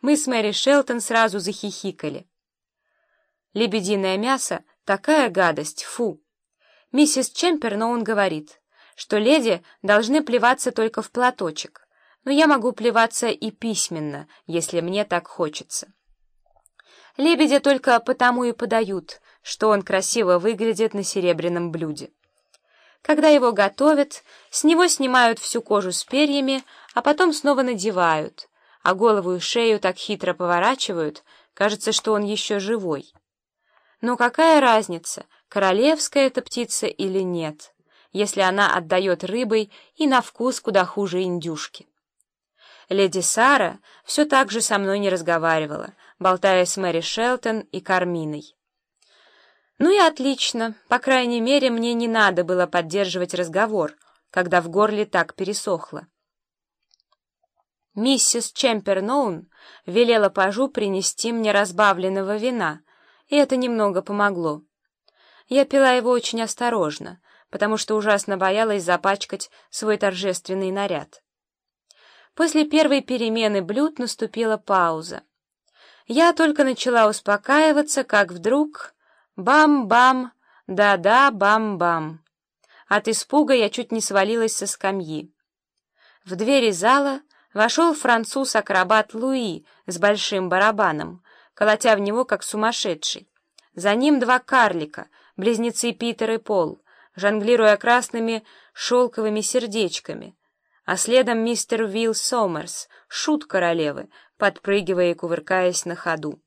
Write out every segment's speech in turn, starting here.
Мы с Мэри Шелтон сразу захихикали. Лебединое мясо — такая гадость, фу! Миссис Чемперноун говорит, что леди должны плеваться только в платочек, но я могу плеваться и письменно, если мне так хочется. Лебедя только потому и подают, что он красиво выглядит на серебряном блюде. Когда его готовят, с него снимают всю кожу с перьями, а потом снова надевают, а голову и шею так хитро поворачивают, кажется, что он еще живой. Но какая разница, королевская эта птица или нет, если она отдает рыбой и на вкус куда хуже индюшки? Леди Сара все так же со мной не разговаривала, болтая с Мэри Шелтон и Карминой. Ну и отлично, по крайней мере, мне не надо было поддерживать разговор, когда в горле так пересохло. Миссис Чемперноун велела пажу принести мне разбавленного вина, и это немного помогло. Я пила его очень осторожно, потому что ужасно боялась запачкать свой торжественный наряд. После первой перемены блюд наступила пауза. Я только начала успокаиваться, как вдруг... Бам-бам, да-да, бам-бам. От испуга я чуть не свалилась со скамьи. В двери зала вошел француз-акробат Луи с большим барабаном, колотя в него как сумасшедший. За ним два карлика, близнецы Питер и Пол, жонглируя красными шелковыми сердечками, а следом мистер Уилл Сомерс, шут королевы, подпрыгивая и кувыркаясь на ходу.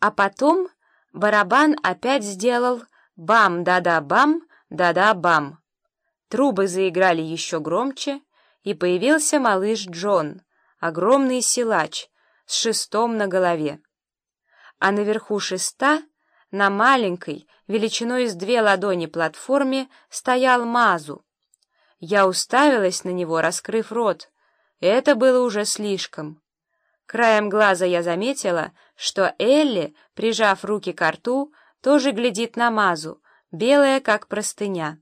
А потом барабан опять сделал «бам-да-да-бам, да-да-бам». Трубы заиграли еще громче, и появился малыш Джон, огромный силач, с шестом на голове. А наверху шеста, на маленькой, величиной с две ладони платформе, стоял Мазу. Я уставилась на него, раскрыв рот. Это было уже слишком. Краем глаза я заметила, что Элли, прижав руки к рту, тоже глядит на Мазу, белая, как простыня.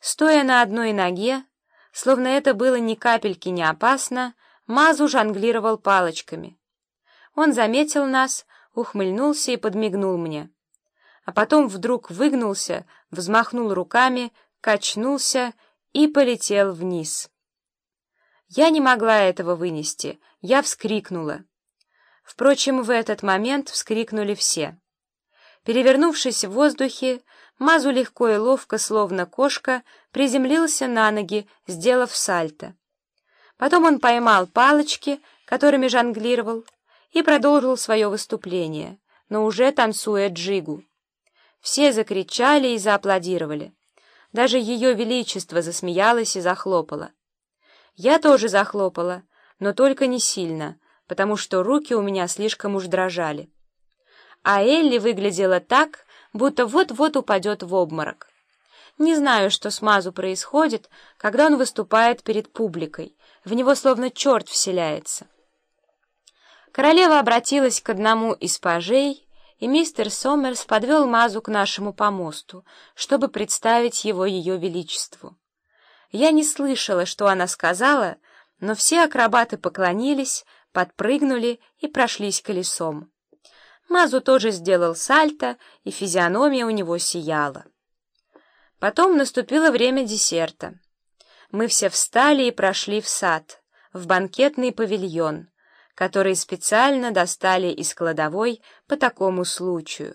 Стоя на одной ноге, словно это было ни капельки не опасно, Мазу жонглировал палочками. Он заметил нас, ухмыльнулся и подмигнул мне. А потом вдруг выгнулся, взмахнул руками, качнулся и полетел вниз. Я не могла этого вынести, я вскрикнула. Впрочем, в этот момент вскрикнули все. Перевернувшись в воздухе, Мазу легко и ловко, словно кошка, приземлился на ноги, сделав сальто. Потом он поймал палочки, которыми жонглировал, и продолжил свое выступление, но уже танцуя джигу. Все закричали и зааплодировали. Даже ее величество засмеялось и захлопало. Я тоже захлопала, но только не сильно, потому что руки у меня слишком уж дрожали. А Элли выглядела так, будто вот-вот упадет в обморок. Не знаю, что с Мазу происходит, когда он выступает перед публикой. В него словно черт вселяется. Королева обратилась к одному из пажей, и мистер Сомерс подвел Мазу к нашему помосту, чтобы представить его ее величеству. Я не слышала, что она сказала, но все акробаты поклонились, подпрыгнули и прошлись колесом. Мазу тоже сделал сальто, и физиономия у него сияла. Потом наступило время десерта. Мы все встали и прошли в сад, в банкетный павильон, который специально достали из кладовой по такому случаю.